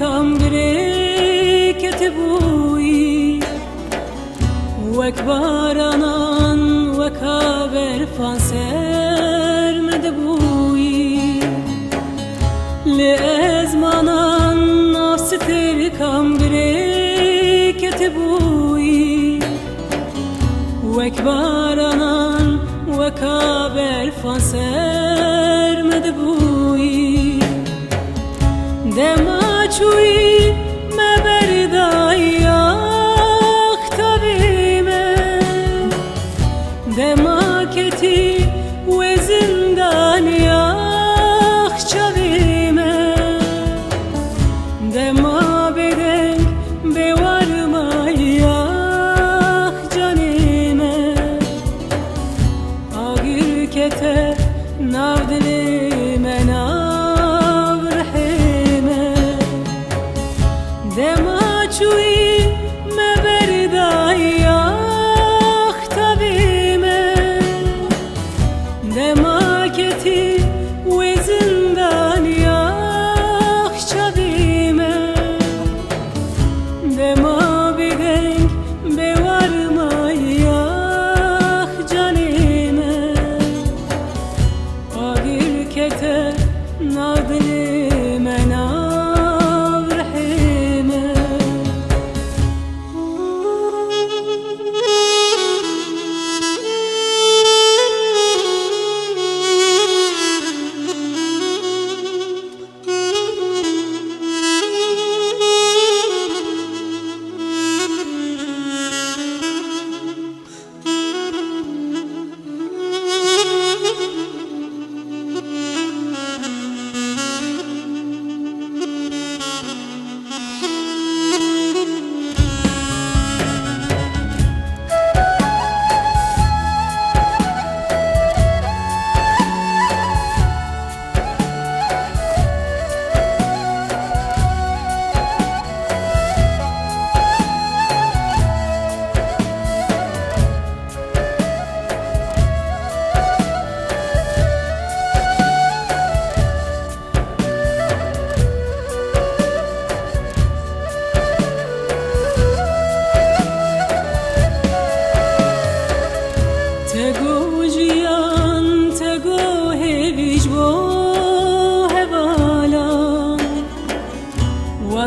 كامبري كتبوي وكبارانان وكابر فانسر مدبوي لأزمانان نفستر كامبري كتبوي وكبارانان وكابر فانسر مدبوي memlekete nardilin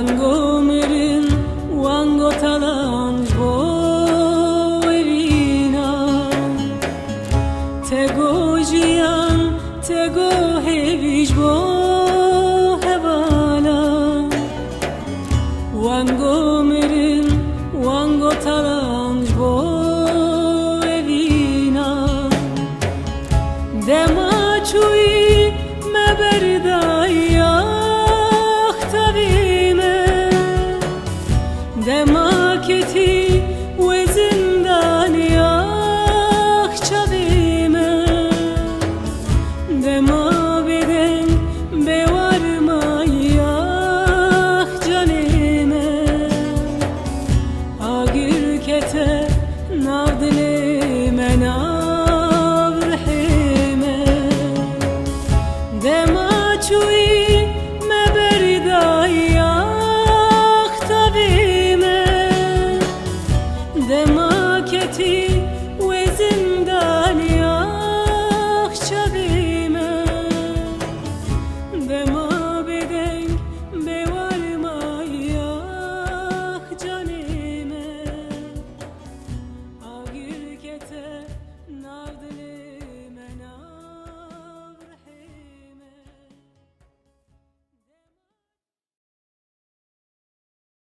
wango mirin wango talang.